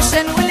ocean will